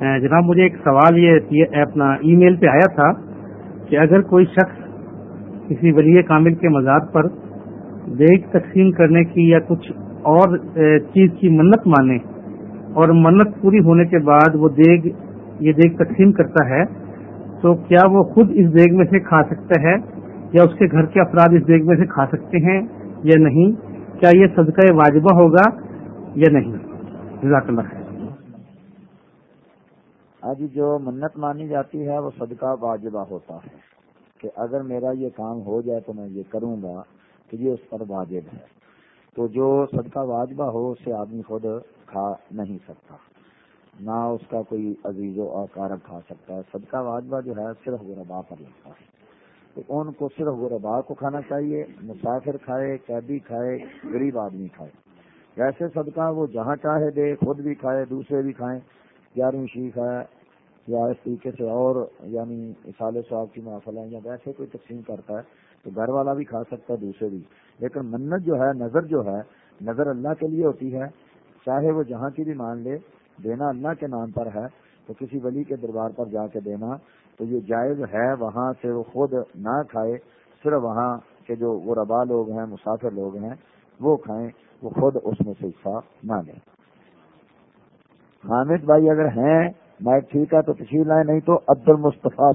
جناب، مجھے ایک سوال یہ اپنا ای میل پہ آیا تھا کہ اگر کوئی شخص کسی ولی کامل کے مزاد پر دیگ تقسیم کرنے کی یا کچھ اور چیز کی منت مانے اور منت پوری ہونے کے بعد وہ دیگ یہ دیگ تقسیم کرتا ہے، تو کیا وہ خود اس دیگ میں سے کھا سکتا ہے یا اس کے گھر کے افراد اس دیگ میں سے کھا سکتے ہیں یا نہیں؟ کیا یہ صدقہ واجبہ ہوگا یا نہیں؟ جزاک اللہ آج جو منت مانی جاتی ہے، وہ صدقہ واجبہ ہوتا ہے۔ کہ اگر میرا یہ کام ہو جائے تو میں یہ کروں گا تو یہ اس پر واجب ہے۔ تو جو صدقہ واجبہ ہو، اسے آدمی خود کھا نہیں سکتا۔ نہ اس کا کوئی عزیز و اکارب کھا سکتا ہے۔ صدقہ واجبہ جو ہے، صرف غربا پر لگتا ہے۔ تو ان کو صرف غربا کو کھانا چاہیے۔ مسافر کھائے، قیدی کھائے، غریب آدمی کھائے۔ ویسے صدقہ وہ جہاں چاہے دے، خود بھی کھائے، دوسرے بھی کھائیں۔ گیارہویں شیخ ہے یا اس طریقے سے اور یعنی اصال صاحب کی محفل ہے یا ویسے کوئی تقسیم کرتا ہے، تو گھر والا بھی کھا سکتا ہے، دوسرے بھی۔ لیکن منت جو ہے، نظر جو ہے، نظر اللہ کے لیے ہوتی ہے، چاہے وہ جہاں کی بھی مان لے، دینا اللہ کے نام پر ہے، تو کسی ولی کے دربار پر جا کے دینا۔ تو یہ جائز ہے، وہاں سے وہ خود نہ کھائے، صرف وہاں کے جو وہ ربا لوگ ہیں، مسافر لوگ ہیں، وہ کھائیں، وہ خود اس میں سے حصہ نہ لیں۔ حامد بھائی اگر ہیں میں ٹھیک ہے تو تشریف لائیں نہیں تو عبد المصطفیٰ